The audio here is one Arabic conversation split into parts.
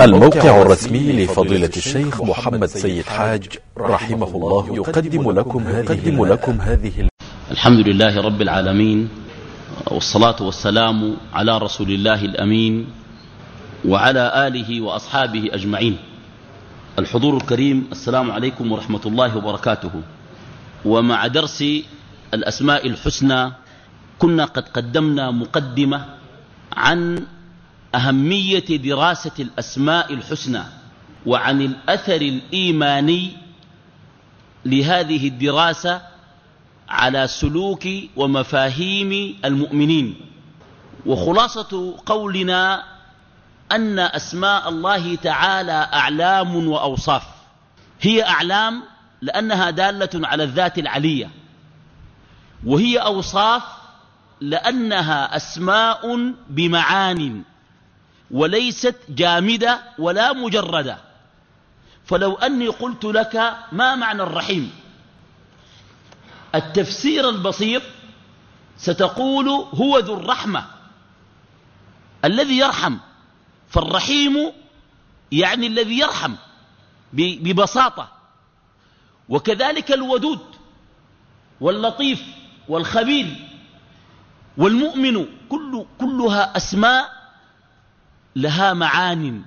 الموقع الرسمي لفضيلة الشيخ محمد سيد حاج رحمه الله يقدم لكم يقدم لكم هذه الحمد لله رب العالمين والصلاة والسلام على رسول الله الأمين وعلى آله وأصحابه أجمعين. الحضور الكريم السلام عليكم ورحمة الله وبركاته. ومع درس الأسماء الحسنى كنا قد قدمنا مقدمة عن أهمية دراسة الأسماء الحسنى وعن الأثر الإيماني لهذه الدراسة على سلوك ومفاهيم المؤمنين. وخلاصة قولنا أن أسماء الله تعالى أعلام وأوصاف. هي أعلام لأنها دالة على الذات العلية. وهي أوصاف لأنها أسماء بمعان وليست جامدة ولا مجردة. فلو أني قلت لك ما معنى الرحيم؟ التفسير البسيط ستقول هو ذو الرحمة الذي يرحم. فالرحيم يعني الذي يرحم ببساطة. وكذلك الودود واللطيف والخبير والمؤمن كل كلها أسماء لها معان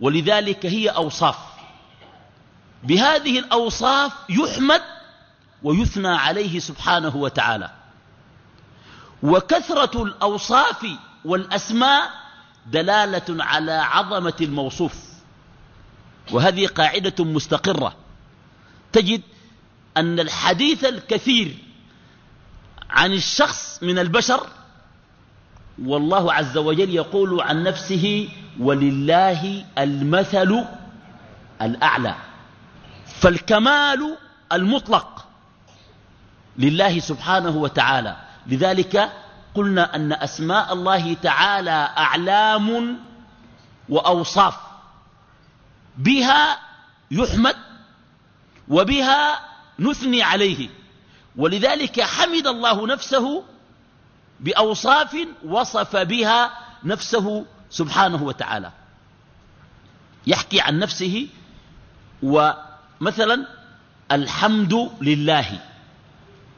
ولذلك هي أوصاف. بهذه الأوصاف يحمد ويثنى عليه سبحانه وتعالى. وكثرة الأوصاف والأسماء دلالة على عظمة الموصوف. وهذه قاعدة مستقرة. تجد أن الحديث الكثير عن الشخص من البشر والله عز وجل يقول عن نفسه ولله المثل الأعلى فالكمال المطلق لله سبحانه وتعالى. لذلك قلنا أن أسماء الله تعالى أعلام وأوصاف. بها يحمد وبها نثني عليه. ولذلك حمد الله نفسه بأوصاف وصف بها نفسه سبحانه وتعالى. يحكي عن نفسه ومثلا الحمد لله.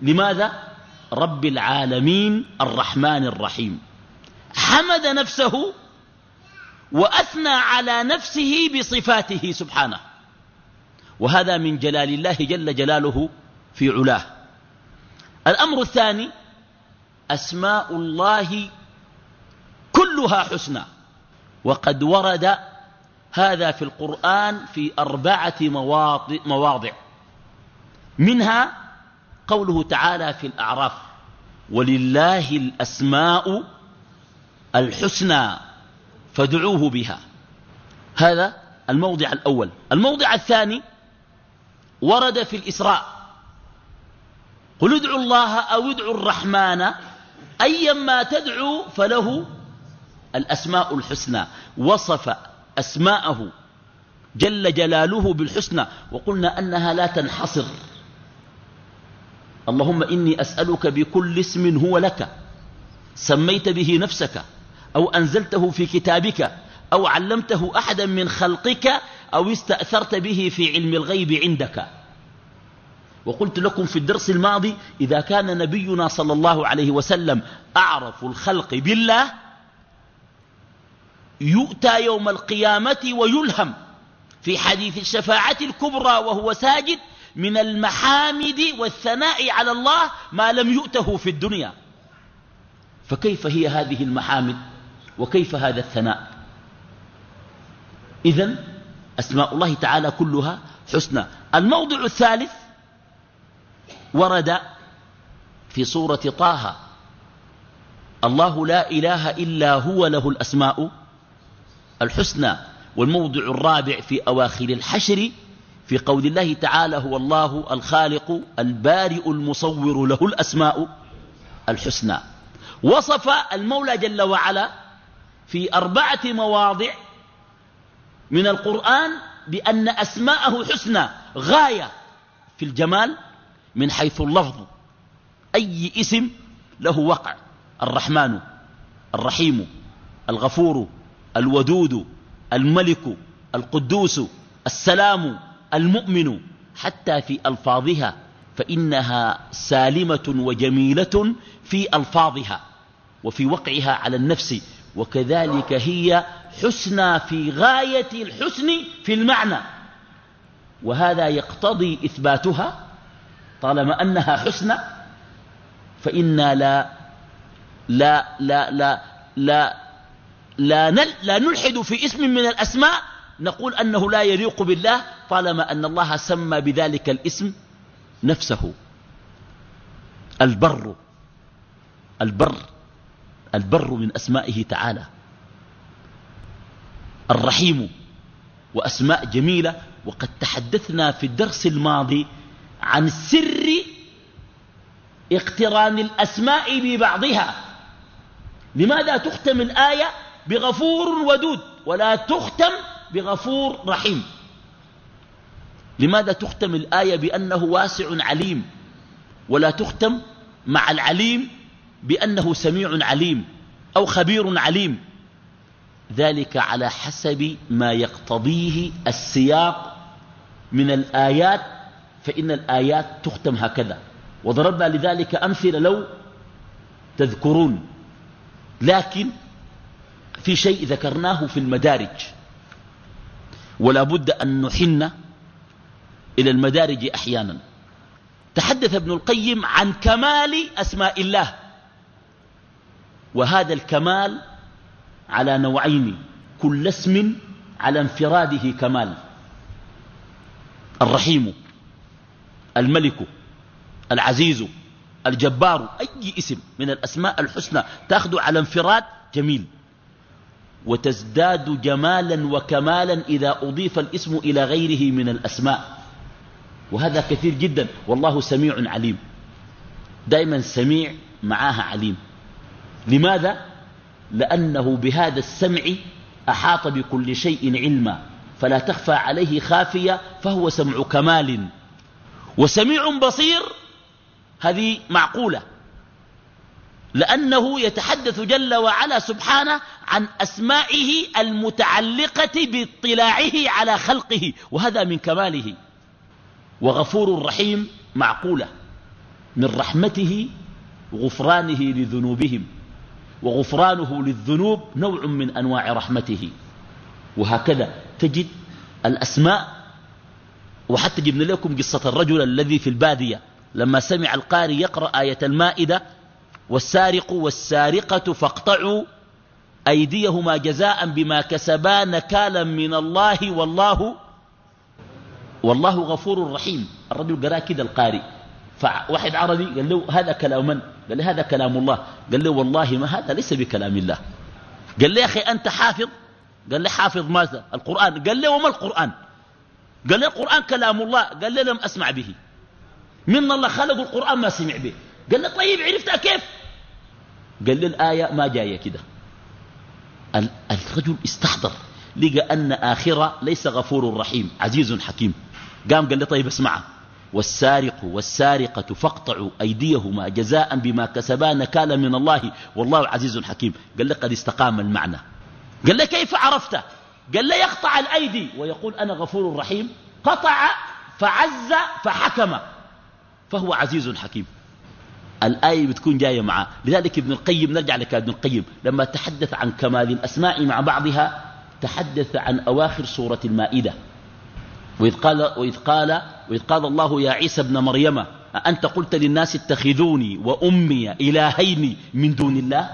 لماذا؟ رب العالمين الرحمن الرحيم. حمد نفسه وأثنى على نفسه بصفاته سبحانه. وهذا من جلال الله جل جلاله في علاه. الأمر الثاني أسماء الله كلها حسنى. وقد ورد هذا في القرآن في أربعة مواضع منها قوله تعالى في الأعراف ولله الأسماء الحسنى فادعوه بها. هذا الموضع الأول. الموضع الثاني ورد في الإسراء قل ادعوا الله أو ادعوا الرحمن أيما تدعو فله الأسماء الحسنى وصف أسماءه جل جلاله بالحسنى وقلنا أنها لا تنحصر. اللهم إني أسألك بكل اسم هو لك سميت به نفسك أو أنزلته في كتابك أو علمته أحدا من خلقك أو استأثرت به في علم الغيب عندك. وقلت لكم في الدرس الماضي إذا كان نبينا صلى الله عليه وسلم أعرف الخلق بالله يؤتى يوم القيامة ويلهم في حديث الشفاعة الكبرى وهو ساجد من المحامد والثناء على الله ما لم يؤته في الدنيا. فكيف هي هذه المحامد وكيف هذا الثناء؟ إذن أسماء الله تعالى كلها حسنى. الموضع الثالث ورد في سورة طه الله لا إله إلا هو له الأسماء الحسنى والموضع الرابع في أواخر الحشر في قول الله تعالى هو الله الخالق البارئ المصور له الأسماء الحسنى وصف المولى جل وعلا في أربعة مواضع من القرآن بأن أسماءه حسنى غاية في الجمال من حيث اللفظ. أي اسم له وقع. الرحمن الرحيم الغفور الودود الملك القدوس السلام المؤمن. حتى في ألفاظها فإنها سالمة وجميلة في ألفاظها وفي وقعها على النفس. وكذلك هي حسنى في غاية الحسن في المعنى. وهذا يقتضي إثباتها طالما أنها حسنى فإنا لا لا لا لا لا لا, نل لا نلحد في اسم من الأسماء نقول أنه لا يليق بالله طالما أن الله سمى بذلك الاسم نفسه. البر البر البر من أسمائه تعالى. الرحيم وأسماء جميلة وقد تحدثنا في الدرس الماضي عن سر اقتران الأسماء ببعضها. لماذا تختم الآية بغفور ودود ولا تختم بغفور رحيم؟ لماذا تختم الآية بأنه واسع عليم ولا تختم مع العليم بأنه سميع عليم أو خبير عليم؟ ذلك على حسب ما يقتضيه السياق من الآيات فإن الآيات تختم هكذا. وضربنا لذلك أمثلة لو تذكرون. لكن في شيء ذكرناه في المدارج. ولا بد أن نحن إلى المدارج أحيانا. تحدث ابن القيم عن كمال أسماء الله. وهذا الكمال على نوعين كل اسم على انفراده كمال. الرحيم. الملك العزيز الجبار أي اسم من الأسماء الحسنى تأخذ على انفراد جميل. وتزداد جمالا وكمالا إذا أضيف الاسم إلى غيره من الأسماء. وهذا كثير جدا والله سميع عليم. دائما سميع معاها عليم. لماذا؟ لأنه بهذا السمع أحاط بكل شيء علما. فلا تخفى عليه خافية فهو سمع كمال. وسميع بصير هذه معقولة. لأنه يتحدث جل وعلا سبحانه عن أسمائه المتعلقة باطلاعه على خلقه وهذا من كماله. وغفور رحيم معقولة من رحمته غفرانه لذنوبهم وغفرانه للذنوب نوع من أنواع رحمته. وهكذا تجد الأسماء وحتى جبنا لكم قصة الرجل الذي في البادية. لما سمع القاري يقرأ آية المائدة والسارق والسارقة فاقطعوا أيديهما جزاء بما كسبا نكالا من الله والله والله غفور رحيم. الرجل قرأ كده القارئ. فواحد عربي قال له هذا كلام من؟ قال له هذا كلام الله. قال له والله ما هذا ليس بكلام الله. قال له يا أخي أنت حافظ؟ قال له حافظ ماذا؟ القرآن. قال له وما القرآن؟ قال له القرآن كلام الله. قال له لم أسمع به. من الله خلق القرآن ما سمع به. قال له طيب عرفتها كيف؟ قال له الآية ما جاية كده. الرجل استحضر. لقى أن آخرة ليس غفور رحيم عزيز حكيم. قام قال لي طيب اسمع والسارق والسارقة فاقطعوا أيديهما جزاء بما كسبا نكالا من الله. والله عزيز حكيم. قال لي قد استقام المعنى. قال لي كيف عرفت قال لي يقطع الأيدي. ويقول أنا غفور رحيم. قطع فعز فحكم. فهو عزيز حكيم. الآية بتكون جاية معاه. لذلك ابن القيم نرجع لك ابن القيم. لما تحدث عن كمال الأسماء مع بعضها تحدث عن أواخر سورة المائدة. وإذ قال, وإذ قال, وإذ قال الله يا عيسى ابن مريم أأنت قلت للناس اتخذوني وأمي إلهين من دون الله؟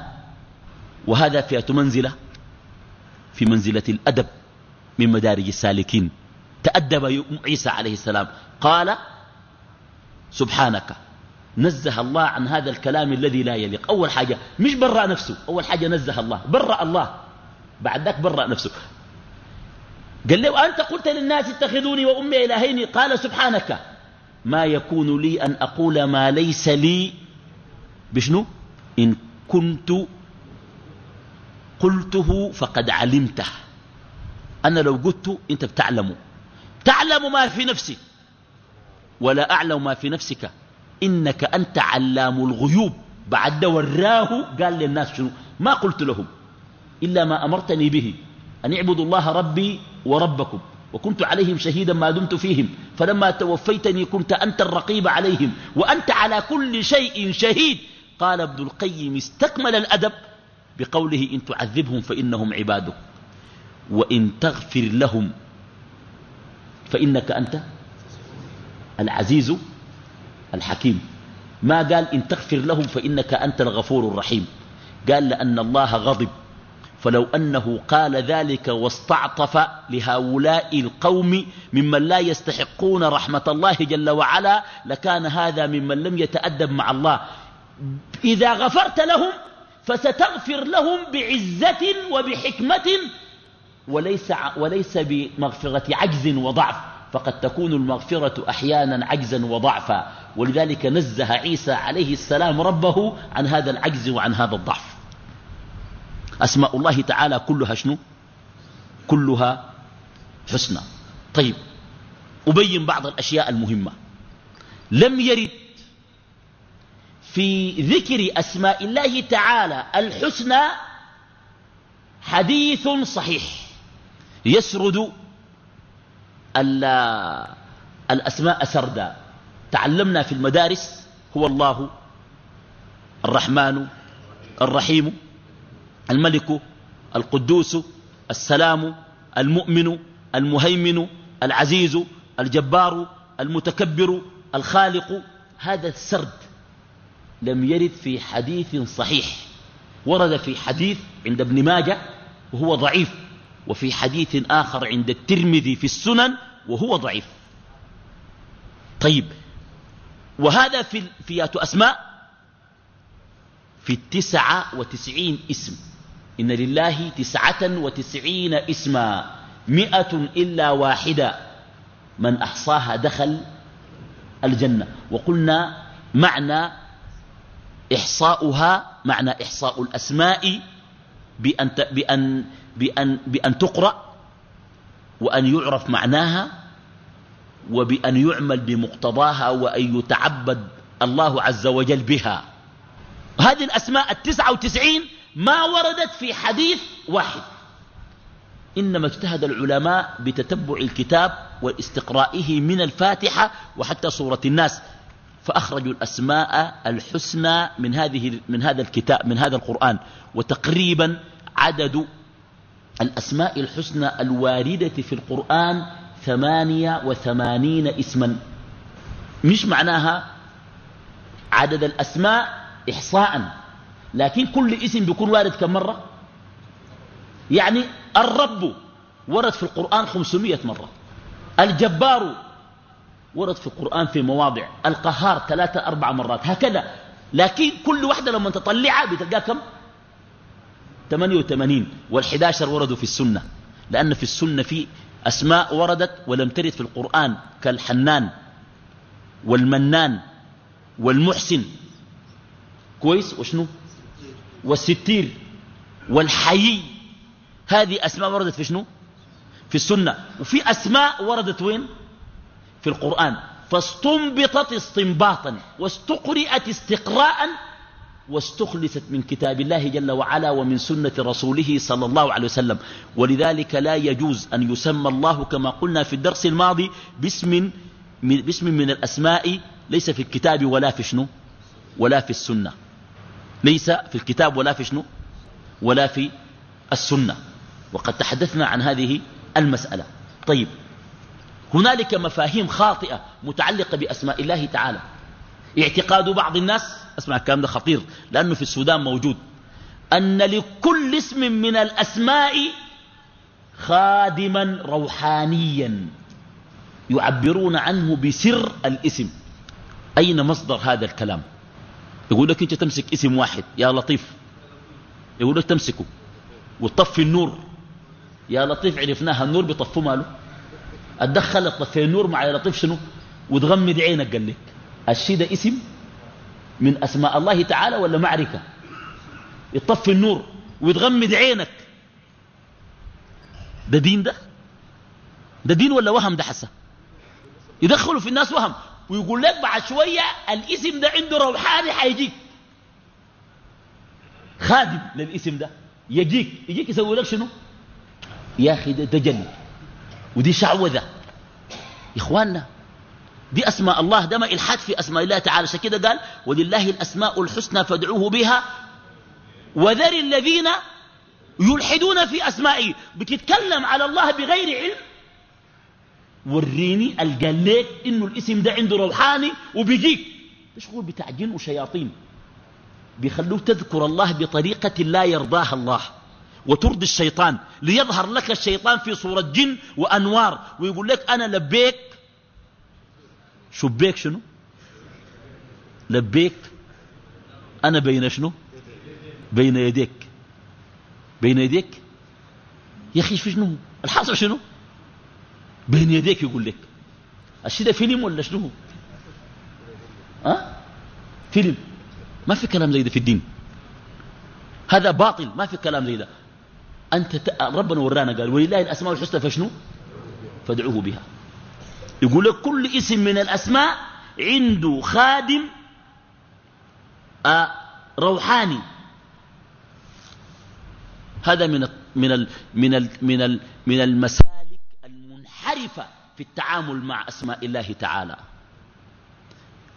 وهذا فئة منزلة. في منزلة الأدب من مدارج السالكين. تأدب عيسى عليه السلام. قال سبحانك نزه الله عن هذا الكلام الذي لا يليق. أول حاجة مش برأ نفسه. أول حاجة نزه الله. برأ الله. بعد ذاك برأ نفسه. قال له أنت قلت للناس اتخذوني وأمي إلهين؟ قال سبحانك. ما يكون لي أن أقول ما ليس لي بشنو؟ إن كنت قلته فقد علمته. أنا لو قلت أنت بتعلم. تعلم ما في نفسي ولا أعلم ما في نفسك. إنك أنت علام الغيوب. بعد وراه قال للناس شنو؟ ما قلت لهم. إلا ما أمرتني به. أن اعبدوا الله ربي وربكم. وكنت عليهم شهيدا ما دمت فيهم. فلما توفيتني كنت أنت الرقيب عليهم. وأنت على كل شيء شهيد. قال ابن القيم استكمل الأدب. بقوله إن تعذبهم فإنهم عبادك. وإن تغفر لهم فإنك أنت العزيز الحكيم. ما قال إن تغفر لهم فإنك أنت الغفور الرحيم. قال لأن الله غضب. فلو أنه قال ذلك واستعطف لهؤلاء القوم ممن لا يستحقون رحمة الله جل وعلا لكان هذا ممن لم يتأدب مع الله. إذا غفرت لهم فستغفر لهم بعزة وبحكمة وليس, وليس بمغفرة عجز وضعف فقد تكون المغفرة أحيانا عجزا وضعفا. ولذلك نزه عيسى عليه السلام ربه عن هذا العجز وعن هذا الضعف. أسماء الله تعالى كلها شنو؟ كلها حسنى. طيب أبين بعض الأشياء المهمة. لم يرد في ذكر أسماء الله تعالى الحسنى حديث صحيح. يسرد الأسماء سردا. تعلمنا في المدارس هو الله الرحمن الرحيم الملك القدوس السلام المؤمن المهيمن العزيز الجبار المتكبر الخالق. هذا السرد. لم يرد في حديث صحيح. ورد في حديث عند ابن ماجه وهو ضعيف وفي حديث آخر عند الترمذي في السنن وهو ضعيف. طيب وهذا في فيات أسماء في التسعة وتسعين اسم. إن لله تسعة وتسعين اسما مئة إلا واحدة. من أحصاها دخل الجنة. وقلنا معنى إحصاؤها معنى إحصاء الأسماء بأن, بأن, بأن, بأن تقرأ وأن يعرف معناها وبأن يعمل بمقتضاها وأن يتعبد الله عز وجل بها. هذه الأسماء التسعة وتسعين ما وردت في حديث واحد. إنما اجتهد العلماء بتتبع الكتاب واستقرائه من الفاتحة وحتى سورة الناس. فأخرجوا الأسماء الحسنى من هذه من هذا الكتاب من هذا القرآن. وتقريبا عدد الأسماء الحسنى الواردة في القرآن ثمانية وثمانين اسما. مش معناها عدد الأسماء إحصاء لكن كل اسم بيكون وارد كم مرة؟ يعني الرب ورد في القرآن خمسمائة مرة. الجبار ورد في القرآن في مواضع. القهار ثلاثة أربع مرات. هكذا. لكن كل واحدة لما تطلعها بتلقاها كم؟ 88 وال11 وردوا في السنة. لأن في السنة في أسماء وردت ولم ترد في القرآن كالحنان والمنان والمحسن. كويس؟ وشنو؟ والستير والحيي هذه أسماء وردت في شنو؟ في السنة. وفي أسماء وردت وين؟ في القرآن. فاستنبطت استنباطا واستقرئت استقراء واستخلصت من كتاب الله جل وعلا ومن سنة رسوله صلى الله عليه وسلم. ولذلك لا يجوز أن يسمى الله كما قلنا في الدرس الماضي باسم من, باسم من الأسماء ليس في الكتاب ولا في شنو؟ ولا في السنة. ليس في الكتاب ولا في شنو؟ ولا في السنة. وقد تحدثنا عن هذه المسألة. طيب هنالك مفاهيم خاطئة متعلقة بأسماء الله تعالى. اعتقاد بعض الناس أسمع الكلام ده خطير لأنه في السودان موجود أن لكل اسم من الأسماء خادما روحانيا يعبرون عنه بسر الاسم. أين مصدر هذا الكلام؟ يقول لك أنت تمسك اسم واحد يا لطيف. يقول لك تمسكه. وتطفي النور. يا لطيف عرفناها النور بيطفوا ماله. اتدخل تطفي النور مع لطيف شنو؟ وتغمد عينك قال لك الشيء ده اسم من أسماء الله تعالى ولا معركه يطفي النور ويتغمد عينك. ده دين ده؟ ده دين ولا وهم ده حسه يدخلوا في الناس وهم. ويقول لك بعد شوية الاسم ده عنده روحاني حيجيك. خادم للاسم ده. يجيك. يجيك يسوي لك شنو؟ يا أخي ده دجل ودي شعوذة. إخواننا دي أسماء الله ده ما إلحاد في أسماء الله تعالى. كده قال ولله الأسماء الحسنى فادعوه بها. وذر الذين يلحدون في أسمائه. بتتكلم على الله بغير علم؟ وريني القال لك إنه الاسم ده عنده روحاني وبيجيك. مشغول بتاع جن وشياطين؟ بيخلوك تذكر الله بطريقة لا يرضاها الله. وترضي الشيطان ليظهر لك الشيطان في صورة جن وأنوار ويقول لك أنا لبيك. شبيك شنو؟ لبيك. أنا بين شنو؟ بين يديك. بين يديك؟ يا أخي شنو؟ الحاصل شنو؟ بين يديك يقول لك. الشيء ده فيلم ولا شنو؟ أه؟ فيلم. ما في كلام زي ده في الدين. هذا باطل. ما في كلام زي ده. أنت. ربنا ورانا قال ولله الأسماء الحسنى فشنو؟ فادعوه بها. يقول لك كل اسم من الأسماء عنده خادم آه روحاني. هذا من من من من من المسالك المنحرفة في التعامل مع أسماء الله تعالى.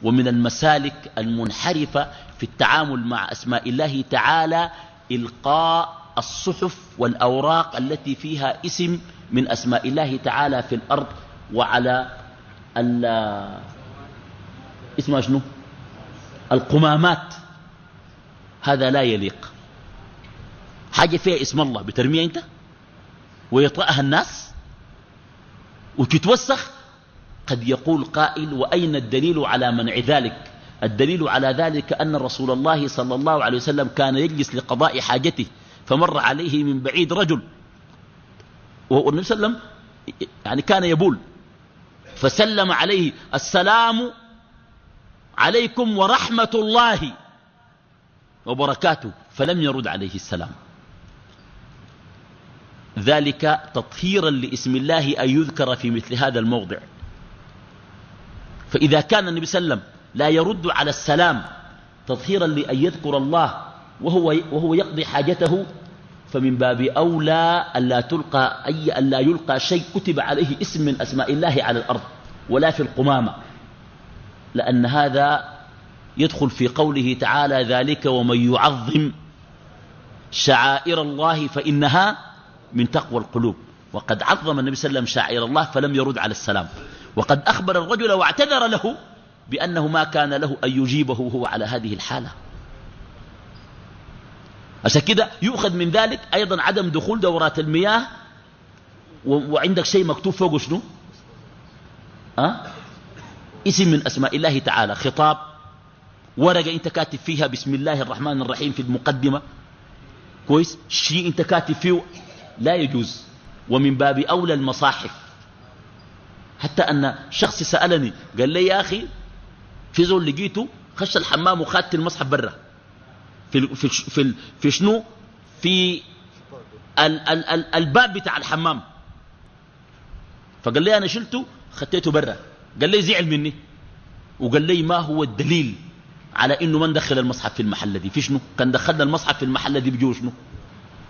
ومن المسالك المنحرفة في التعامل مع أسماء الله تعالى إلقاء الصحف والأوراق التي فيها اسم من أسماء الله تعالى في الأرض وعلى اسمها شنو؟ القمامات. هذا لا يليق. حاجة فيها اسم الله بترميها أنت؟ ويطأها الناس؟ وتتوسخ؟ قد يقول قائل وأين الدليل على منع ذلك؟ الدليل على ذلك أن رسول الله صلى الله عليه وسلم كان يجلس لقضاء حاجته. فمر عليه من بعيد رجل. والنبي صلى الله عليه وسلم يعني كان يبول. فسلم عليه السلام عليكم ورحمة الله وبركاته. فلم يرد عليه السلام. ذلك تطهيرا لاسم الله أن يذكر في مثل هذا الموضع. فإذا كان النبي صلى الله عليه وسلم لا يرد على السلام تطهيرا لأن يذكر الله وهو, وهو يقضي حاجته فمن باب أولى ألا تلقى أي ألا يلقى شيء كتب عليه اسم من أسماء الله على الأرض ولا في القمامة لأن هذا يدخل في قوله تعالى ذلك ومن يعظم شعائر الله فإنها من تقوى القلوب. وقد عظم النبي صلى الله عليه وسلم شعائر الله فلم يرد على السلام. وقد أخبر الرجل واعتذر له بأنه ما كان له أن يجيبه هو على هذه الحالة. عشان كده يؤخذ من ذلك أيضا عدم دخول دورات المياه وعندك شيء مكتوب فوقه شنو؟ أه؟ اسم من أسماء الله تعالى خطاب ورقة أنت كاتب فيها بسم الله الرحمن الرحيم في المقدمة. كويس؟ شيء أنت كاتب فيه لا يجوز. ومن باب أولى المصاحف. حتى أن شخص سألني قال لي يا أخي في زول لقيته خش الحمام وخدت المصحف برا. في, في, في, في شنو؟ في ال ال ال الباب بتاع الحمام. فقال لي أنا شلته خطيته برا. قال لي زعل مني. وقال لي ما هو الدليل على إنه من دخل المصحف في المحل دي؟ في شنو؟ كان دخلنا المصحف في المحل دي بجو شنو؟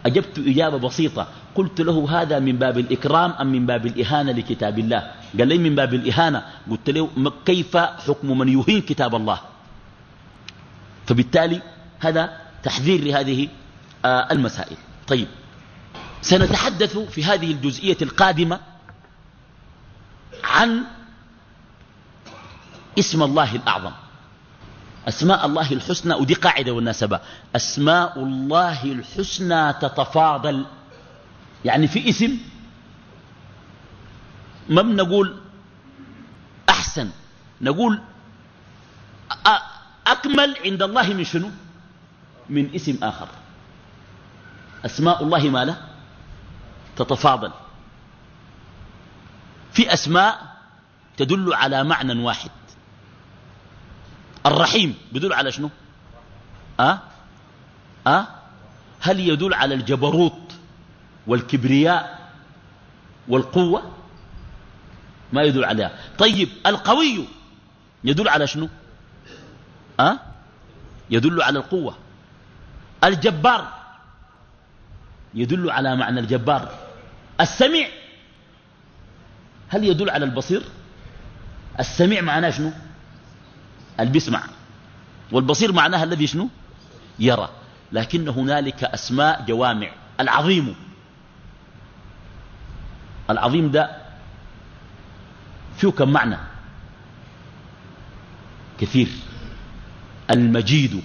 أجبت إجابة بسيطة. قلت له هذا من باب الإكرام أم من باب الإهانة لكتاب الله؟ قال لي من باب الإهانة. قلت له كيف حكم من يهين كتاب الله؟ فبالتالي هذا تحذير لهذه آه، المسائل. طيب. سنتحدث في هذه الجزئية القادمة عن اسم الله الأعظم. أسماء الله الحسنى ودي قاعدة والناسبة. أسماء الله الحسنى تتفاضل. يعني في اسم ما بنقول أحسن نقول أكمل عند الله من شنو؟ من اسم آخر. أسماء الله ما له؟ تتفاضل. في أسماء تدل على معنى واحد. الرحيم بيدل على شنو؟ أه؟ أه؟ هل يدل على الجبروت والكبرياء والقوة؟ ما يدل عليها. طيب القوي يدل على شنو؟ أه؟ يدل على القوة. الجبار يدل على معنى الجبار. السمع هل يدل على البصير؟ السمع معناه شنو؟ اللي بيسمع والبصير معناها الذي شنو؟ يرى. لكن هنالك أسماء جوامع. العظيم. العظيم ده فيه كم معنى؟ كثير. المجيد.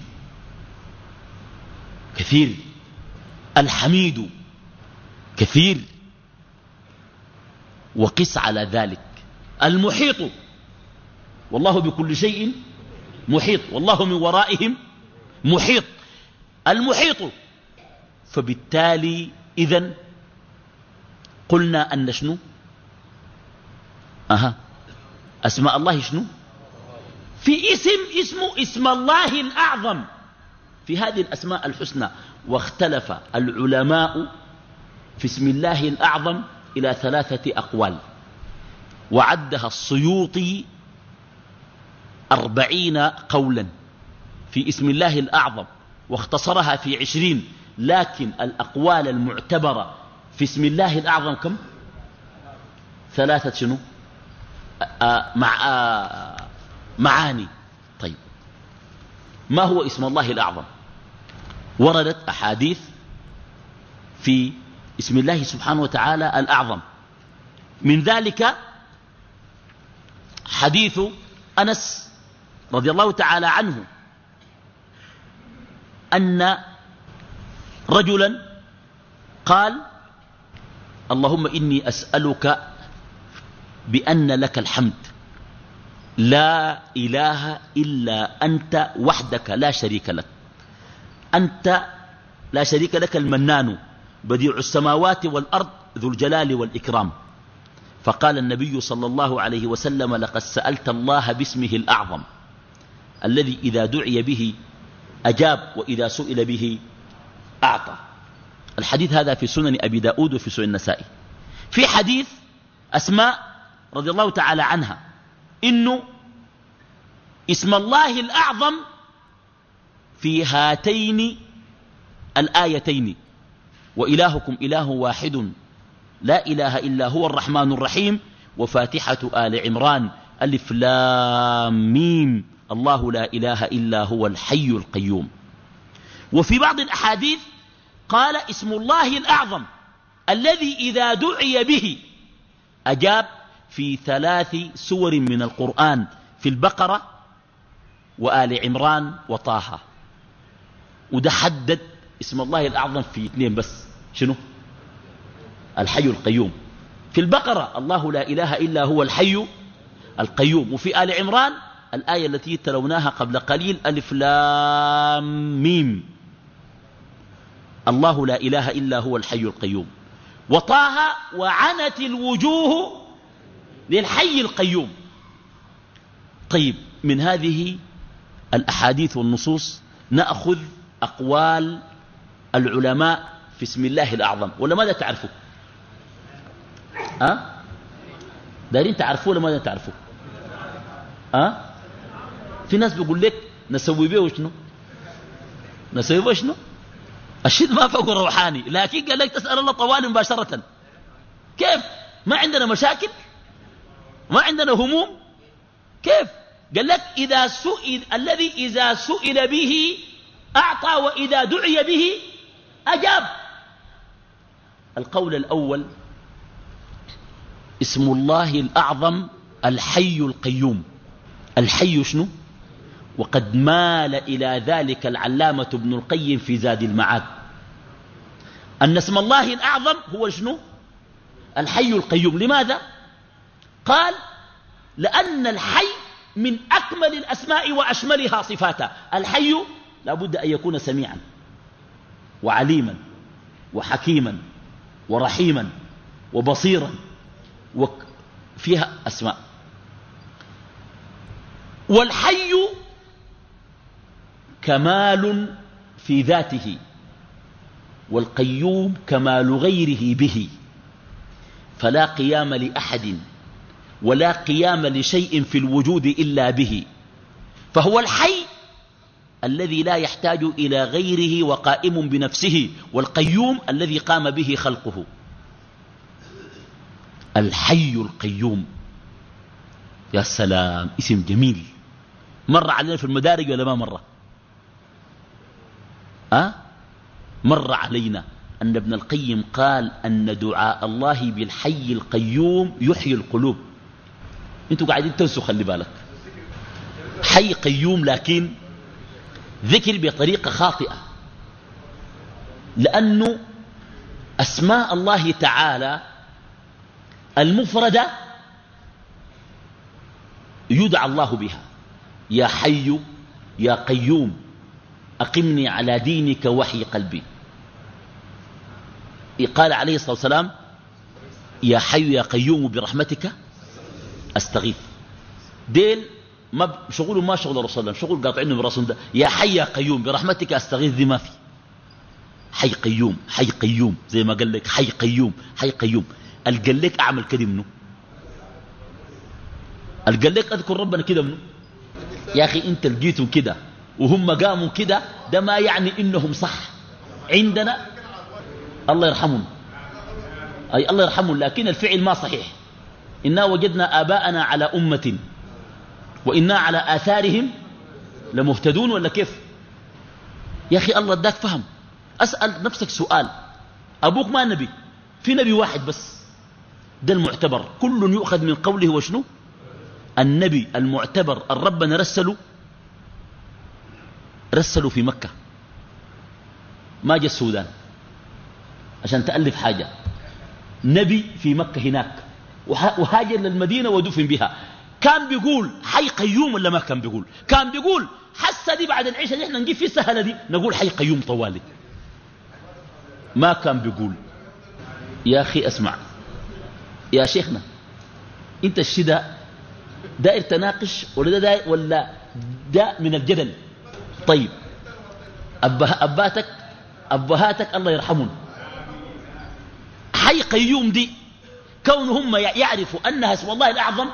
كثير. الحميد كثير. وقس على ذلك. المحيط. والله بكل شيء محيط. والله من ورائهم محيط. المحيط. فبالتالي إذن قلنا أن شنو؟ أها. أسماء الله شنو؟ في اسم اسمه اسم الله الأعظم. في هذه الأسماء الحسنى واختلف العلماء في اسم الله الأعظم إلى ثلاثة أقوال. وعدها السيوطي أربعين قولا في اسم الله الأعظم واختصرها في عشرين لكن الأقوال المعتبرة في اسم الله الأعظم كم؟ ثلاثة شنو؟ آآ مع آآ معاني. طيب ما هو اسم الله الأعظم؟ وردت أحاديث في اسم الله سبحانه وتعالى الأعظم. من ذلك حديث أنس رضي الله تعالى عنه أن رجلا قال اللهم إني أسألك بأن لك الحمد لا إله إلا أنت وحدك لا شريك لك. أنت لا شريك لك المنان بديع السماوات والأرض ذو الجلال والإكرام. فقال النبي صلى الله عليه وسلم لقد سألت الله باسمه الأعظم الذي إذا دعي به أجاب وإذا سئل به أعطى. الحديث هذا في سنن أبي داود وفي سنن النسائي. في حديث أسماء رضي الله تعالى عنها إنه اسم الله الأعظم في هاتين الآيتين وإلهكم إله واحد لا إله إلا هو الرحمن الرحيم وفاتحة آل عمران ألف لام ميم الله لا إله إلا هو الحي القيوم. وفي بعض الأحاديث قال اسم الله الأعظم الذي إذا دعي به أجاب في ثلاث سور من القرآن في البقرة وآل عمران وطه. وده حدد اسم الله الأعظم في اثنين بس. شنو؟ الحي القيوم. في البقرة الله لا إله إلا هو الحي القيوم. وفي آل عمران الآية التي تلوناها قبل قليل ألف لام ميم. الله لا إله إلا هو الحي القيوم. وطه وعنت الوجوه للحي القيوم. طيب من هذه الأحاديث والنصوص نأخذ أقوال العلماء في اسم الله الأعظم. ولا ماذا تعرفوا أه؟ دارين تعرفوا ولا ماذا تعرفوا أه؟ في ناس بيقول لك نسوي به شنو نسوي به شنو؟ الشيء ما فوق روحاني. لكن قال لك تسأل الله طوال مباشرة. كيف؟ ما عندنا مشاكل؟ ما عندنا هموم؟ كيف؟ قال لك إذا سئل الذي إذا سئل به أعطى وإذا دعي به أجاب. القول الأول اسم الله الأعظم الحي القيوم. الحي شنو؟ وقد مال إلى ذلك العلامة ابن القيم في زاد المعاد. أن اسم الله الأعظم هو شنو؟ الحي القيوم. لماذا؟ قال لأن الحي من أكمل الأسماء وأشملها صفاتا. الحي لابد أن يكون سميعا وعليما وحكيما ورحيما وبصيرا وفيها أسماء. والحي كمال في ذاته والقيوم كمال غيره به. فلا قيام لأحد ولا قيام لشيء في الوجود إلا به. فهو الحي الذي لا يحتاج إلى غيره وقائم بنفسه والقيوم الذي قام به خلقه. الحي القيوم. يا سلام اسم جميل. مر علينا في المدارج ولا ما مر؟ أه؟ مر علينا. أن ابن القيم قال أن دعاء الله بالحي القيوم يحيي القلوب. أنتوا قاعدين تنسوا خلي بالك. حي قيوم لكن ذكر بطريقة خاطئة. لأنه أسماء الله تعالى المفردة يدعى الله بها. يا حي يا قيوم أقمني على دينك وحي قلبي. قال عليه الصلاة والسلام يا حي يا قيوم برحمتك أستغيث. ديل ما شغله ما شغل رسول الله شغل قاطعينه برسول ده يا حي يا قيوم برحمتك أستغيث ذي ما في. حي قيوم حي قيوم زي ما قال لك حي قيوم حي قيوم. قال لك أعمل كده منه. قال لك أذكر ربنا كده منه. يا أخي أنت لقيتهم كده وهم قاموا كده ده ما يعني إنهم صح. عندنا الله يرحمهم. أي الله يرحمهم لكن الفعل ما صحيح. إنا وجدنا آباءنا على أمة وإنا على آثارهم لمهتدون ولا كيف؟ يا أخي الله أداك فهم. أسأل نفسك سؤال. أبوك ما نبي في نبي واحد بس. ده المعتبر. كل يؤخذ من قوله وشنو؟ النبي المعتبر الرب رسلوا رسلوا في مكة. ما جاء السودان. عشان تألف حاجة. نبي في مكة هناك. وهاجر للمدينة ودفن بها. كان بيقول حي قيوم ولا ما كان بيقول؟ كان بيقول حسا دي بعد العيشة دي إحنا نجيب في السهلة دي. نقول حي قيوم طوالي. ما كان بيقول. يا أخي أسمع يا شيخنا انت الشدة دائر تناقش ولا ده ولا ده من الجدل؟ طيب أباتك أبهاتك الله يرحمهم. حي قيوم دي كونهم يعرفوا أنها اسم الله الأعظم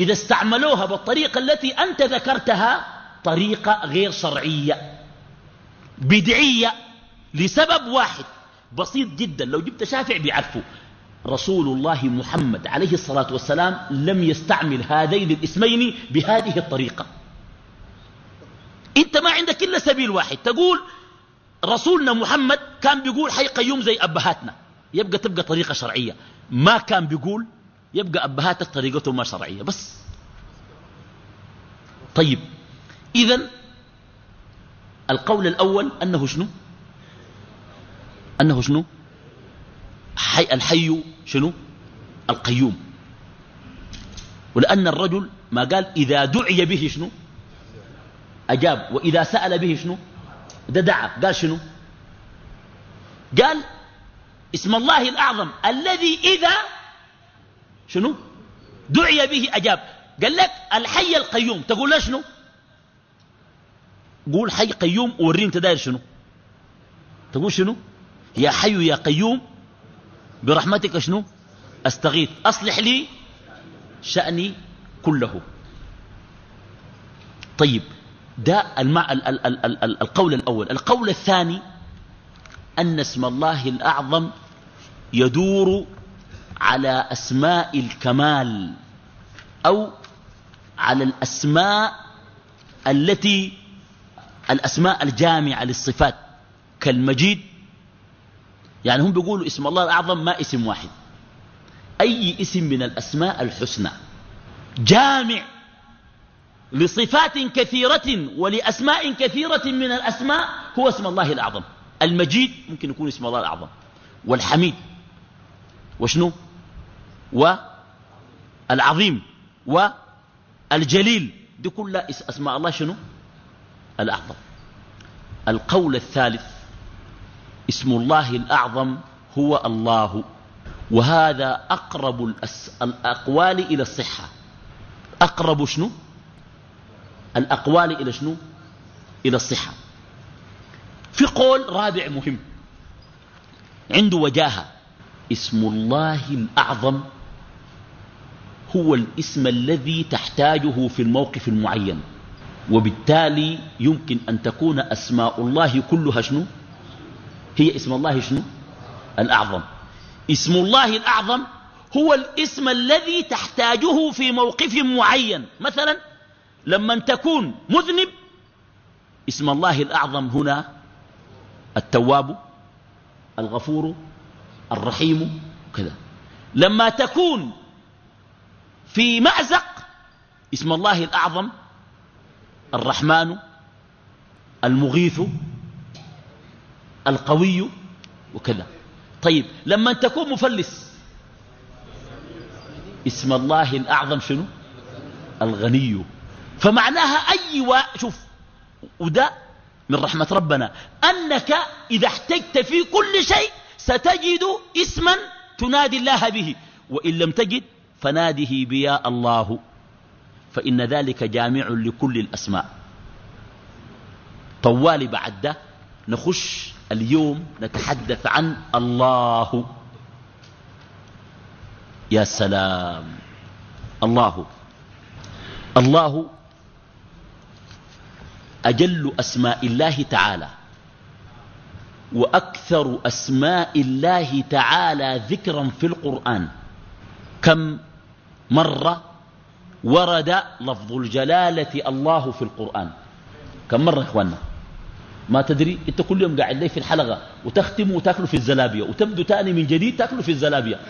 إذا استعملوها بالطريقة التي أنت ذكرتها طريقة غير شرعية بدعية لسبب واحد بسيط جدا. لو جبت شافع بيعرفه. رسول الله محمد عليه الصلاة والسلام لم يستعمل هذين الاسمين بهذه الطريقة. أنت ما عندك إلا سبيل واحد. تقول رسولنا محمد كان بيقول حي قيوم زي أبهاتنا. يبقى تبقى طريقة شرعية. ما كان بيقول يبقى أبهاتك طريقته ما شرعية بس. طيب إذا القول الأول أنه شنو؟ أنه شنو؟ حي الحي شنو؟ القيوم. ولأن الرجل ما قال إذا دعي به شنو؟ أجاب. وإذا سأل به شنو؟ ده دعا قال شنو؟ قال اسم الله الأعظم الذي إذا شنو؟ دعي به أجاب. قال لك الحي القيوم. تقول له شنو؟ قول حي قيوم وريني داير شنو. تقول شنو؟ يا حي يا قيوم برحمتك شنو؟ أستغيث. أصلح لي شأني كله. طيب ده المع... ال... ال... ال... ال... القول الأول. القول الثاني أن اسم الله الأعظم يدور على أسماء الكمال أو على الأسماء التي الأسماء الجامعة للصفات كالمجيد يعني هم بيقولوا اسم الله الأعظم ما اسم واحد. أي اسم من الأسماء الحسنى. جامع لصفات كثيرة ولأسماء كثيرة من الأسماء هو اسم الله الأعظم. المجيد ممكن يكون اسم الله الأعظم. والحميد. وشنو؟ والعظيم والجليل. دي كلها أسماء الله شنو؟ الأعظم. القول الثالث اسم الله الأعظم هو الله وهذا أقرب الأقوال إلى الصحة. أقرب شنو؟ الأقوال إلى شنو؟ إلى الصحة. في قول رابع مهم عنده وجاهة اسم الله الأعظم هو الاسم الذي تحتاجه في الموقف المعين. وبالتالي يمكن أن تكون أسماء الله كلها شنو؟ هي اسم الله شنو؟ الأعظم. اسم الله الأعظم هو الاسم الذي تحتاجه في موقف معين. مثلا لما تكون مذنب اسم الله الأعظم هنا التواب الغفور الرحيم كذا. لما تكون في مأزق اسم الله الأعظم الرحمن المغيث القوي وكذا. طيب لما تكون مفلس اسم الله الأعظم شنو؟ الغني. فمعناها أي و... شوف وده من رحمة ربنا. أنك إذا احتجت في كل شيء ستجد اسما تنادي الله به وإن لم تجد فناده بيا الله. فإن ذلك جامع لكل الأسماء. طوالي بعد ده نخش اليوم نتحدث عن الله. يا سلام. الله. الله أجل أسماء الله تعالى وأكثر أسماء الله تعالى ذكرا في القرآن. كم مرة ورد لفظ الجلالة الله في القرآن. كم مرة إخواننا؟ ما تدري؟ إنت كل يوم قاعد لي في الحلقة وتختم وتاكله في الزلابية وتبدو تاني من جديد تاكله في الزلابية.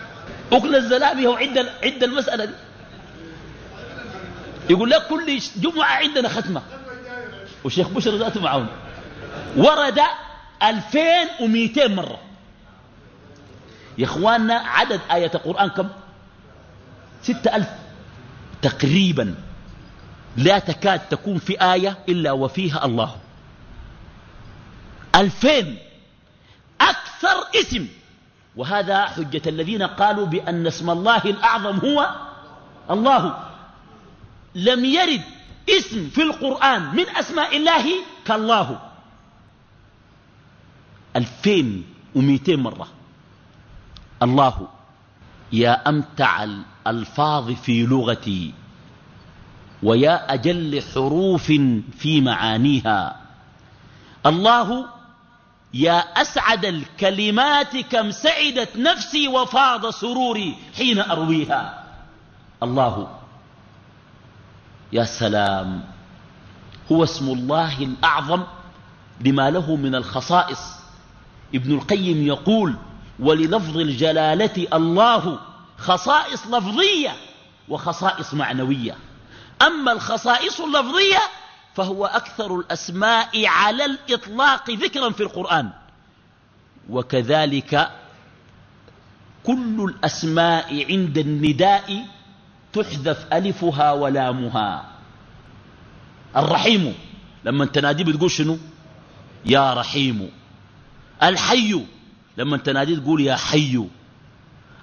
أكل الزلابية وعد عد المسألة دي. يقول لك كل جمعة عندنا ختمة. وشيخ بشر ذاته معاون. ورد ألفين ومئتين مرة. يا إخواننا عدد آية القرآن كم؟ ستة ألف تقريبا لا تكاد تكون في آية إلا وفيها الله. ألفين أكثر اسم وهذا حجة الذين قالوا بأن اسم الله الأعظم هو الله. لم يرد اسم في القرآن من أسماء الله كالله. ألفين ومئتين مرة. الله يا أمتع الألفاظ في لغتي ويا أجل حروف في معانيها. الله يا أسعد الكلمات كم سعدت نفسي وفاض سروري حين أرويها. الله يا سلام هو اسم الله الأعظم لما له من الخصائص. ابن القيم يقول وللفظ الجلالة الله خصائص لفظية وخصائص معنوية. أما الخصائص اللفظية فهو أكثر الأسماء على الإطلاق ذكرا في القرآن. وكذلك كل الأسماء عند النداء تحذف ألفها ولامها. الرحيم لما تنادي بتقول شنو؟ يا رحيم. الحي لما تنادي تقول يا حي.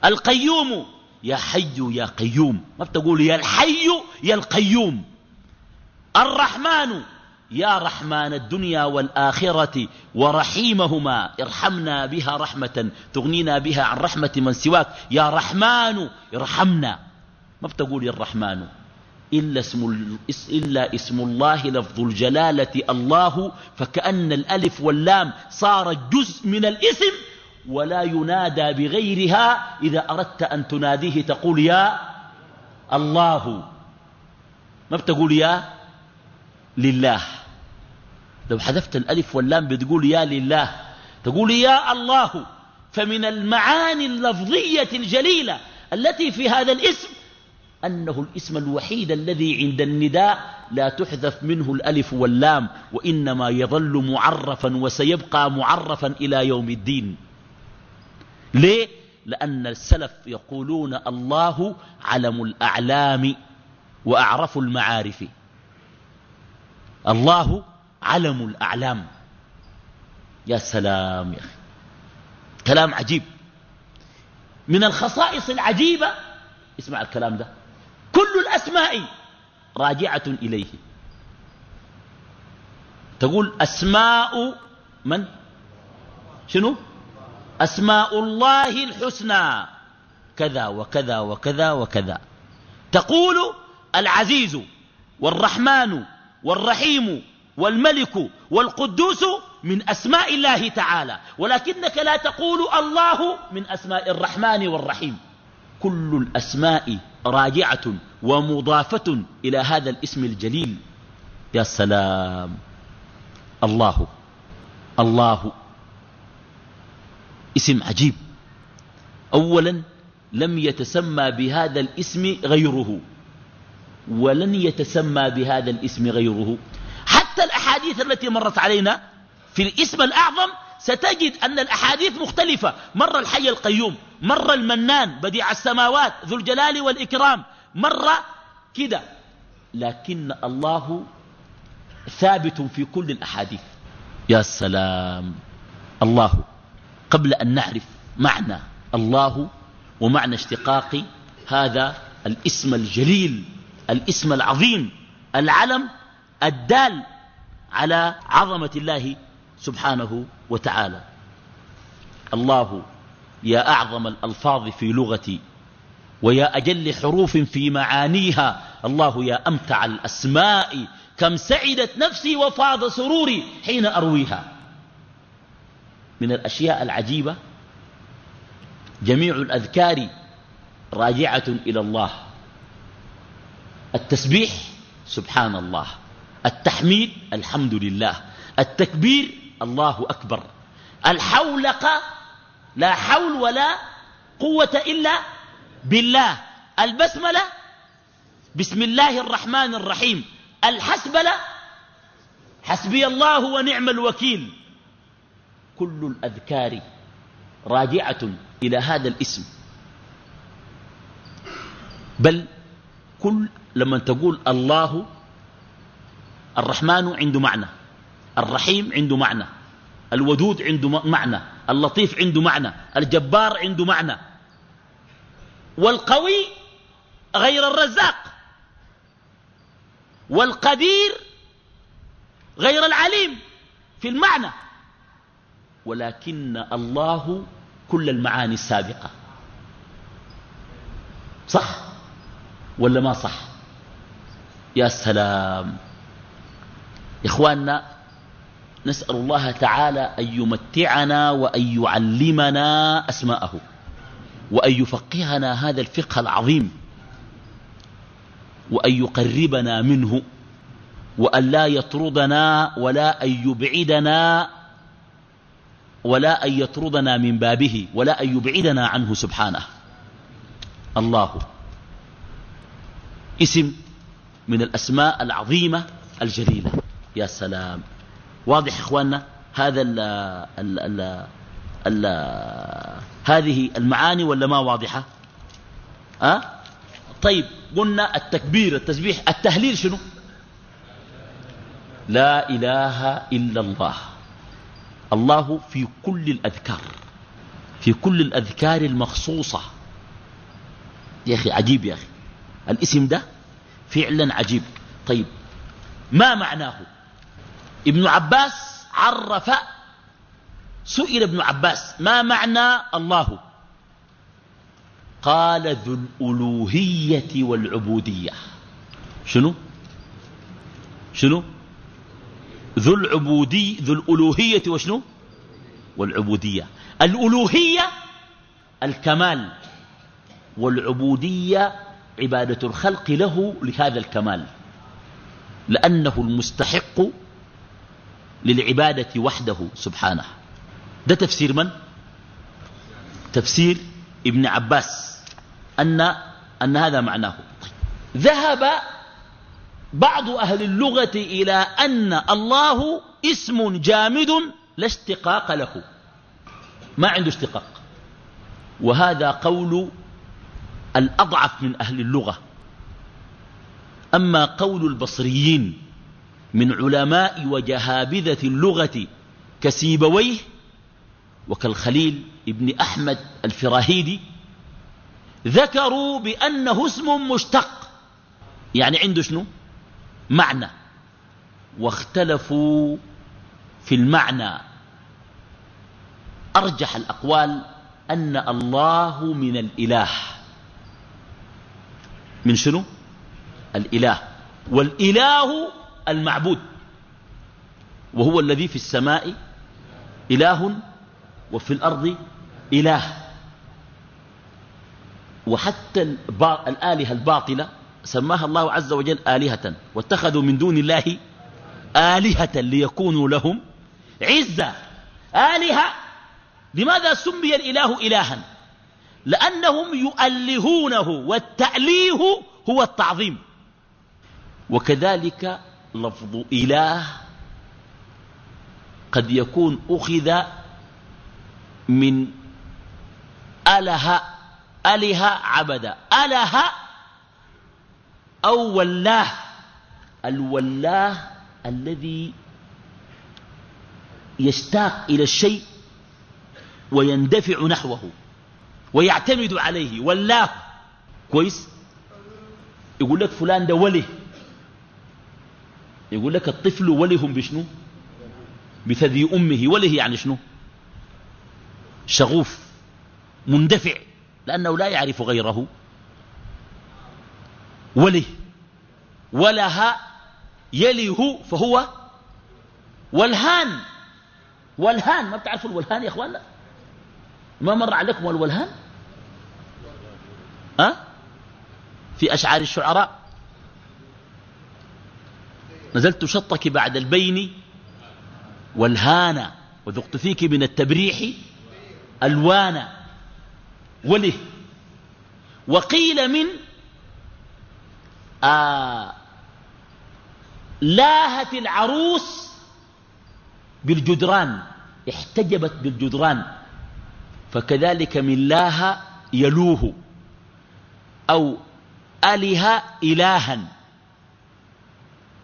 القيوم. يا حي يا قيوم. ما بتقول يا الحي يا القيوم. الرحمن. يا رحمن الدنيا والآخرة ورحيمهما. ارحمنا بها رحمة. تغنينا بها عن رحمة من سواك. يا رحمن ارحمنا. ما بتقول يا الرحمن. إلا اسم, إلا اسم الله لفظ الجلالة الله. فكأن الألف واللام صار جزء من الاسم. ولا ينادى بغيرها إذا أردت أن تناديه تقول يا الله. ما بتقول يا لله. لو حذفت الألف واللام بتقول يا لله. تقول يا الله. فمن المعاني اللفظية الجليلة التي في هذا الاسم أنه الاسم الوحيد الذي عند النداء لا تحذف منه الألف واللام وإنما يظل معرفا وسيبقى معرفا إلى يوم الدين. ليه؟ لأن السلف يقولون الله علم الأعلام وأعرف المعارف. الله علم الأعلام. يا سلام يا أخي. كلام عجيب. من الخصائص العجيبة اسمع الكلام ده كل الأسماء راجعة إليه. تقول أسماء من؟ شنو؟ أسماء الله الحسنى. كذا وكذا وكذا وكذا. تقول العزيز والرحمن والرحيم والملك والقدوس من أسماء الله تعالى. ولكنك لا تقول الله من أسماء الرحمن والرحيم. كل الأسماء راجعة ومضافة إلى هذا الاسم الجليل. يا سلام. الله. الله. اسم عجيب. أولا لم يتسمى بهذا الاسم غيره. ولن يتسمى بهذا الاسم غيره. حتى الأحاديث التي مرت علينا في الاسم الأعظم ستجد أن الأحاديث مختلفة. مر الحي القيوم مر المنان بديع السماوات ذو الجلال والإكرام مر كده لكن الله ثابت في كل الأحاديث. يا سلام. الله. قبل أن نعرف معنى الله ومعنى اشتقاق هذا الاسم الجليل الاسم العظيم العلم الدال على عظمة الله سبحانه وتعالى. الله يا أعظم الألفاظ في لغتي ويا أجل حروف في معانيها. الله يا أمتع الأسماء كم سعدت نفسي وفاض سروري حين أرويها. من الأشياء العجيبة. جميع الأذكار راجعة إلى الله. التسبيح سبحان الله التحميد الحمد لله التكبير الله أكبر. الحولقة لا حول ولا قوة إلا بالله. البسملة بسم الله الرحمن الرحيم. الحسبلة حسبي الله ونعم الوكيل. كل الأذكار راجعة إلى هذا الاسم. بل كل لما تقول الله الرحمن عنده معنى الرحيم عنده معنى الودود عنده معنى اللطيف عنده معنى الجبار عنده معنى. والقوي غير الرزاق. والقدير غير العليم في المعنى. ولكن الله كل المعاني السابقة. صح ولا ما صح؟ يا سلام. إخواننا نسأل الله تعالى أن يمتعنا وأن يعلمنا أسماءه وأن يفقهنا هذا الفقه العظيم وأن يقربنا منه وأن لا يطردنا ولا أن يبعدنا ولا أن يطردنا من بابه ولا أن يبعدنا عنه سبحانه. الله. اسم من الأسماء العظيمة الجليلة. يا سلام. واضح إخواننا؟ هذا ال ال ال ال هذه المعاني ولا ما واضحة؟ أه؟ طيب قلنا التكبير التسبيح التهليل شنو؟ لا إله إلا الله. الله في كل الأذكار في كل الأذكار المخصوصة. يا أخي عجيب يا أخي. الاسم ده فعلا عجيب. طيب ما معناه؟ ابن عباس عرف سئل ابن عباس ما معنى الله؟ قال ذو الألوهية والعبودية. شنو؟ شنو؟ ذو العبودي ذو الألوهية وشنو؟ والعبودية. الألوهية الكمال والعبودية عبادة الخلق له لهذا الكمال. لأنه المستحق للعبادة وحده سبحانه. ده تفسير من؟ تفسير ابن عباس. أن, أن هذا معناه. ذهب بعض أهل اللغة إلى أن الله اسم جامد لا اشتقاق له. ما عنده اشتقاق. وهذا قول الأضعف من أهل اللغة. أما قول البصريين من علماء وجهابذة اللغة كسيبويه وكالخليل ابن أحمد الفراهيدي ذكروا بأنه اسم مشتق. يعني عنده شنو؟ معنى واختلفوا في المعنى. أرجح الأقوال أن الله من الإله. من شنو؟ الإله. والإله المعبود وهو الذي في السماء إله وفي الأرض إله. وحتى الآلهة الباطلة سماها الله عز وجل آلهة واتخذوا من دون الله آلهة ليكونوا لهم عزة. آلهة! لماذا سمي الإله إلها؟ لأنهم يؤلهونه والتأليه هو التعظيم. وكذلك لفظ إله قد يكون أخذ من أله أله عبد أله أو ولاه الولاه الذي يشتاق إلى الشيء ويندفع نحوه ويعتمد عليه. ولاه كويس؟ يقول لك فلان ده وله يقول لك الطفل وله بشنو؟ بثدي أمه. وله يعني شنو؟ شغوف مندفع لأنه لا يعرف غيره. وله ولها يله فهو والهان. والهان ما بتعرفوا الولهان يا اخوانا ما مر عليكم الولهان؟ ها؟ أه؟ في أشعار الشعراء. نزلت شطك بعد البين. والهان وذقت فيك من التبريح ألوان وله وقيل من آه. لاهت العروس بالجدران احتجبت بالجدران. فكذلك من لاه يلوه أو أله إلها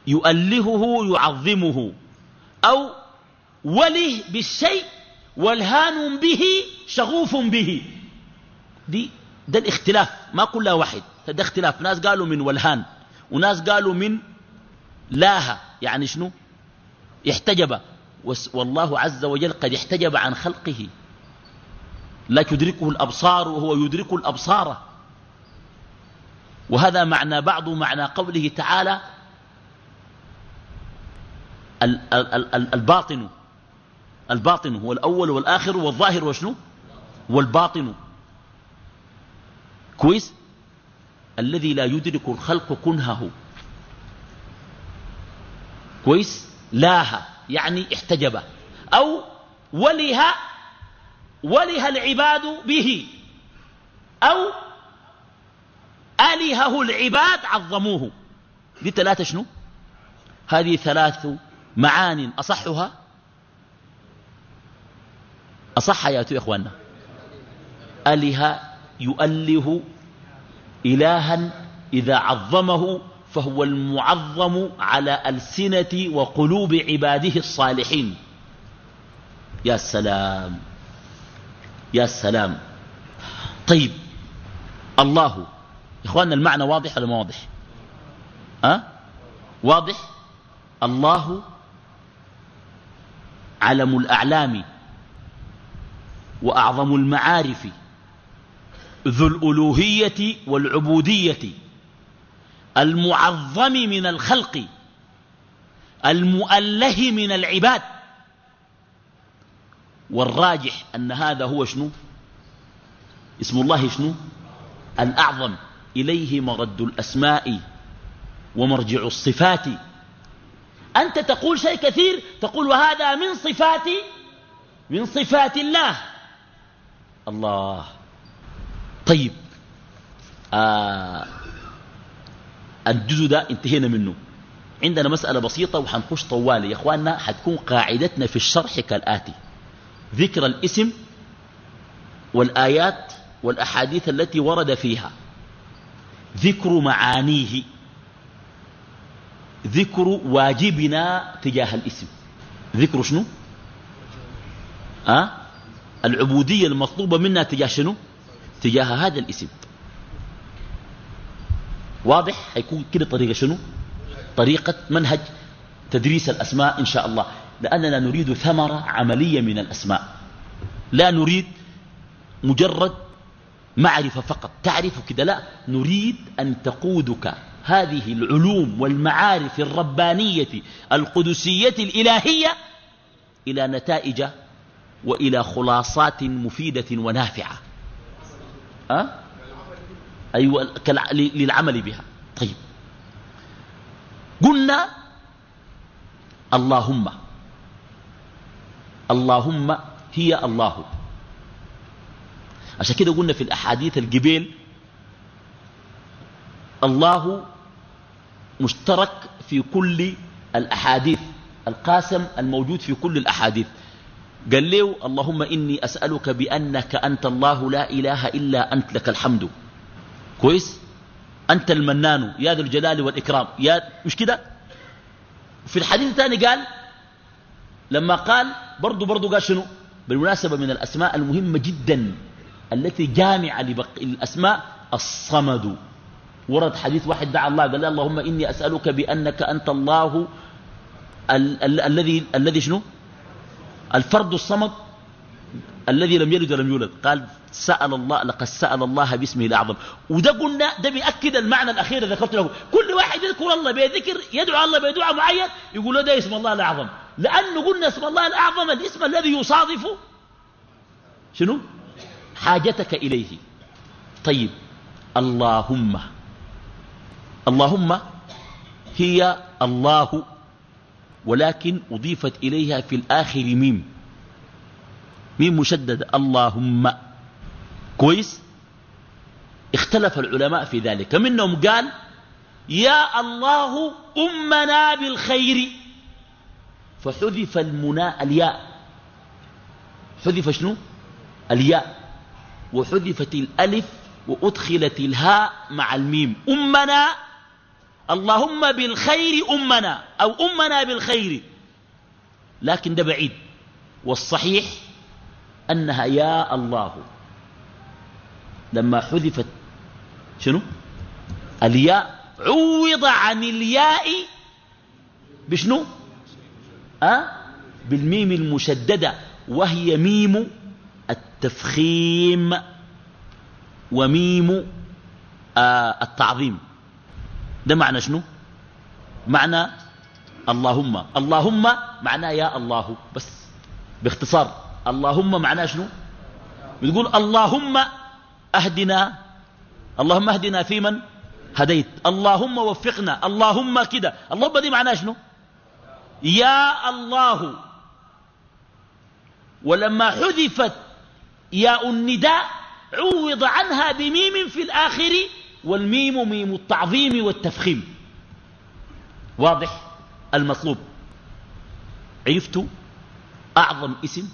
يؤلهه يعظمه. أو وله بالشيء والهان به شغوف به. دي ده الاختلاف ما كلها واحد ده اختلاف. ناس قالوا من والهان وناس قالوا من لاها يعني شنو؟ احتجب. والله عز وجل قد احتجب عن خلقه. لا تدركه الأبصار وهو يدرك الأبصار. وهذا معنى بعض معنى قوله تعالى الباطن الباطن هو الأول والآخر والظاهر وشنو؟ والباطن. كويس؟ الذي لا يدرك الخلق كنهه. كويس؟ لاها يعني احتجب. أو ولها ولها العباد به. أو ألهه العباد عظموه. دي ثلاثة شنو؟ هذه ثلاث معان أصحها. أصح يا إخواننا أله يؤله إلها إذا عظمه فهو المعظم على ألسنة وقلوب عباده الصالحين. يا سلام يا سلام. طيب الله إخواننا المعنى واضح ولا ما واضح؟ أه؟ واضح؟ الله علم الأعلام وأعظم المعارف. ذو الألوهية والعبودية المعظم من الخلق المؤله من العباد. والراجح أن هذا هو شنو؟ اسم الله شنو؟ الأعظم. إليه مرد الأسماء ومرجع الصفات. أنت تقول شيء كثير تقول وهذا من صفات من صفات الله. الله. طيب. آه الجزء ده انتهينا منه. عندنا مسألة بسيطة وحنخش طوالي يا إخواننا حتكون قاعدتنا في الشرح كالآتي. ذكر الاسم والآيات والأحاديث التي ورد فيها. ذكر معانيه. ذكر واجبنا تجاه الاسم. ذكر شنو؟ أه؟ العبودية المطلوبة منا تجاه شنو؟ تجاه هذا الاسم. واضح؟ حيكون كده طريقة شنو؟ طريقة منهج تدريس الأسماء إن شاء الله. لأننا نريد ثمرة عملية من الأسماء. لا نريد مجرد معرفة فقط. تعرف كده؟ لا. نريد أن تقودك هذه العلوم والمعارف الربانية القدسية الإلهية إلى نتائج وإلى خلاصات مفيدة ونافعة. أيوة للعمل بها. طيب. قلنا اللهم. اللهم هي الله. عشان كده قلنا في الأحاديث القبيل الله مشترك في كل الأحاديث. القاسم الموجود في كل الأحاديث. قال له اللهم إني أسألك بأنك أنت الله لا إله إلا أنت لك الحمد. كويس؟ أنت المنان يا ذو الجلال والإكرام. يا مش كده؟ في الحديث الثاني قال لما قال برضو برضو قال شنو؟ بالمناسبة من الأسماء المهمة جدا التي جامعة الأسماء الصمد. ورد حديث واحد دعا الله قال اللهم إني أسألك بأنك أنت الله الذي الذي شنو؟ الفرد الصمد الذي لم يلد ولم يولد. قال سأل الله لقد سأل الله باسمه الأعظم. وده قلنا ده بيأكد المعنى الأخير اللي ذكرت له. كل واحد يذكر الله بذكر يدعو الله بدعاء معين يقول له ده اسم الله الأعظم. لأنه قلنا اسم الله الأعظم الاسم الذي يصادف شنو؟ حاجتك إليه. طيب اللهم اللهم هي الله ولكن أضيفت إليها في الآخر ميم. ميم مشددة. اللهم. كويس؟ اختلف العلماء في ذلك. منهم قال يا الله أمنا بالخير. فحذف المناء الياء. حذف شنو؟ الياء. وحذفت الألف وأدخلت الهاء مع الميم. أمنا اللهم بالخير أمنا أو أمنا بالخير. لكن ده بعيد. والصحيح أنها يا الله. لما حذفت شنو؟ الياء. عوض عن الياء بشنو؟ أه؟ بالميم المشددة. وهي ميم التفخيم. وميم آه التعظيم. ده معنى شنو؟ معنى اللهم. اللهم معناه يا الله. بس باختصار. اللهم معناه شنو؟ بتقول اللهم أهدنا. اللهم أهدنا فيمن هديت. اللهم وفقنا. اللهم كده. اللهم دي معناه شنو؟ يا الله. ولما حذفت ياء النداء عوض عنها بميم في الآخر والميم ميم التعظيم والتفخيم. واضح المطلوب. عرفت أعظم اسم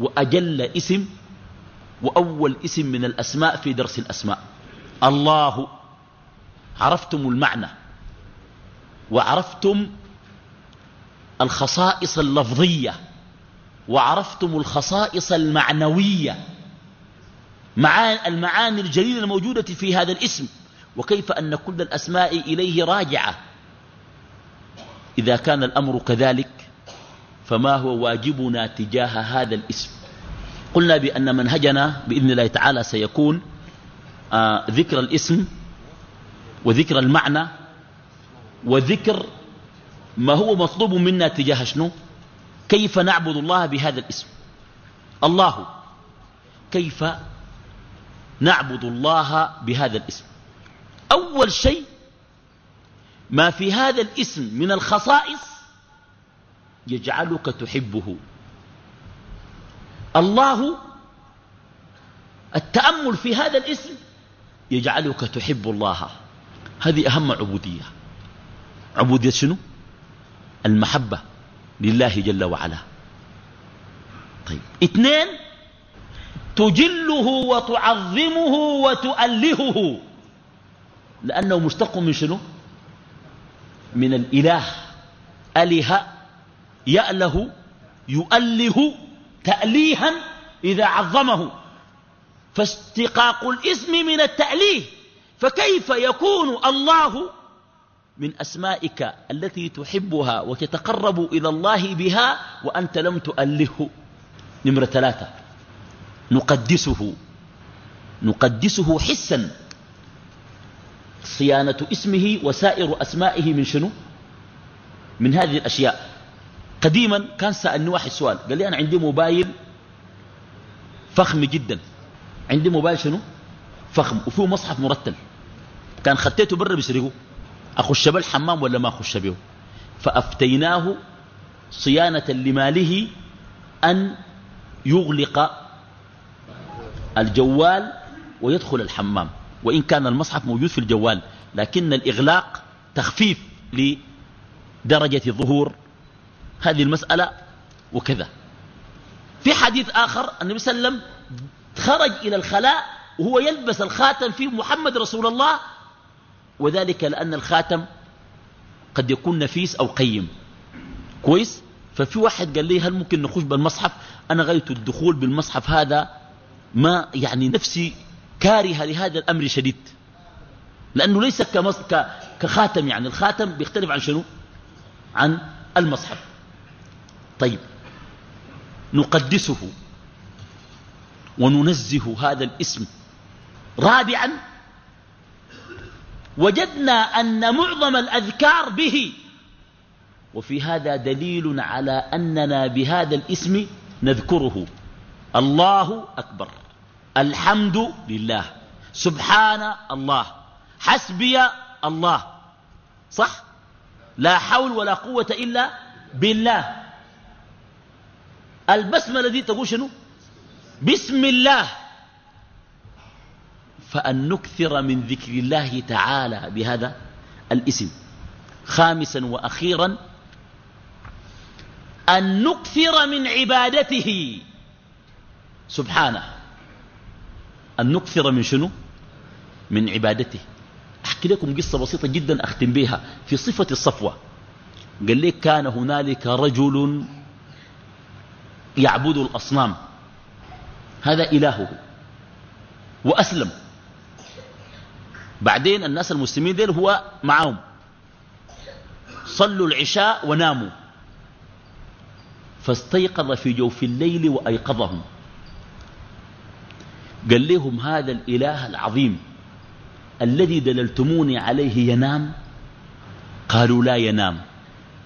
وأجل اسم وأول اسم من الأسماء في درس الأسماء. الله. عرفتم المعنى. وعرفتم الخصائص اللفظية. وعرفتم الخصائص المعنوية. المعاني الجليلة الموجودة في هذا الاسم. وكيف أن كل الأسماء إليه راجعة. إذا كان الأمر كذلك فما هو واجبنا تجاه هذا الاسم. قلنا بأن منهجنا بإذن الله تعالى سيكون آه ذكر الاسم وذكر المعنى وذكر ما هو مطلوب منا تجاه شنو. كيف نعبد الله بهذا الاسم؟ الله. كيف نعبد الله بهذا الاسم. أول شيء ما في هذا الاسم من الخصائص يجعلك تحبه. الله التأمل في هذا الاسم يجعلك تحب الله. هذه أهم عبودية. عبودية شنو؟ المحبة لله جل وعلا. طيب. اثنين تجله وتعظمه وتؤلهه. لأنه مشتق من شنو؟ من الإله. أله يأله يؤله تأليها إذا عظمه. فاشتقاق الاسم من التأليه. فكيف يكون الله من أسمائك التي تحبها وتتقرب إلى الله بها وأنت لم تؤلهه؟ نمرة ثلاثة. نقدسه. نقدسه حسا. صيانة اسمه وسائر أسمائه من شنو؟ من هذه الأشياء. قديما كان سألني واحد سؤال. قال لي أنا عندي موبايل فخم جدا. عندي موبايل شنو؟ فخم. وفيه مصحف مرتل. كان خطيته برا بيسرقه. أخش بالحمام ولا ما أخش به؟ فأفتيناه صيانة لماله أن يغلق الجوال ويدخل الحمام وإن كان المصحف موجود في الجوال لكن الإغلاق تخفيف لدرجة ظهور هذه المسألة وكذا. في حديث آخر النبي صلى الله عليه وسلم خرج إلى الخلاء وهو يلبس الخاتم فيه محمد رسول الله وذلك لأن الخاتم قد يكون نفيس أو قيم. كويس؟ ففي واحد قال لي هل ممكن نخش بالمصحف؟ أنا غاية الدخول بالمصحف هذا ما يعني نفسي كارهة لهذا الأمر شديد. لأنه ليس. كخاتم يعني الخاتم بيختلف عن شنو؟ عن المصحف. طيب نقدسه وننزه هذا الاسم رابعا وجدنا أن معظم الأذكار به وفي هذا دليل على أننا بهذا الاسم نذكره. الله أكبر. الحمد لله. سبحان الله. حسبي الله. صح؟ لا حول ولا قوة إلا بالله. البسملة دي تقول شنو؟ بسم الله. فأن نكثر من ذكر الله تعالى بهذا الاسم. خامسا وأخيرا أن نكثر من عبادته. سبحانه. أن نكثر من شنو؟ من عبادته. أحكي لكم قصة بسيطة جدا أختم بها. في صفة الصفوة. قال لك كان هنالك رجل يعبد الأصنام. هذا إلهه. وأسلم. بعدين الناس المسلمين ديل هو معهم صلوا العشاء وناموا. فاستيقظ في جوف الليل وأيقظهم. قال لهم هذا الإله العظيم الذي دللتموني عليه ينام؟ قالوا لا ينام.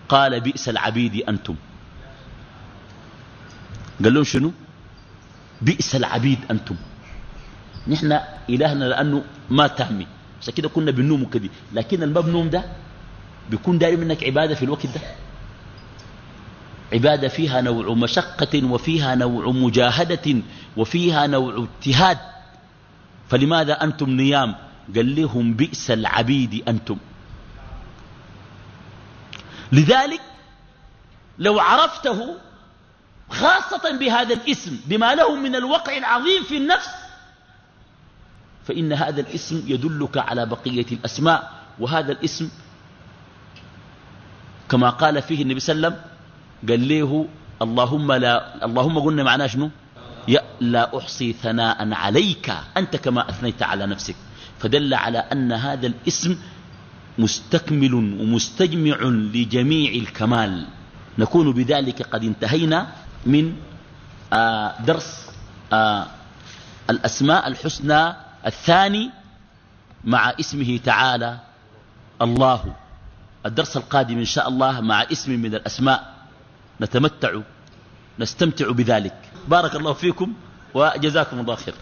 قال بئس العبيد أنتم. قال لهم شنو؟ بئس العبيد أنتم. نحن إلهنا لأنه ما تهمي. عشان كده كنا بننوم كده لكن المبنوم ده بيكون داير منك عبادة في الوقت ده. عبادة فيها نوع مشقة وفيها نوع مجاهدة وفيها نوع اجتهاد فلماذا أنتم نيام؟ قال لهم بئس العبيد أنتم. لذلك لو عرفته خاصة بهذا الاسم بما له من الوقع العظيم في النفس فإن هذا الاسم يدلك على بقية الأسماء. وهذا الاسم كما قال فيه النبي صلى الله عليه وسلم قال له اللهم لا اللهم قلنا معناه شنو؟ يا لا أحصي ثناء عليك أنت كما أثنيت على نفسك. فدل على أن هذا الاسم مستكمل ومستجمع لجميع الكمال. نكون بذلك قد انتهينا من آه درس آه الأسماء الحسنى الثاني مع اسمه تعالى الله. الدرس القادم إن شاء الله مع اسم من الأسماء. نتمتع نستمتع بذلك. بارك الله فيكم وجزاكم الله خير.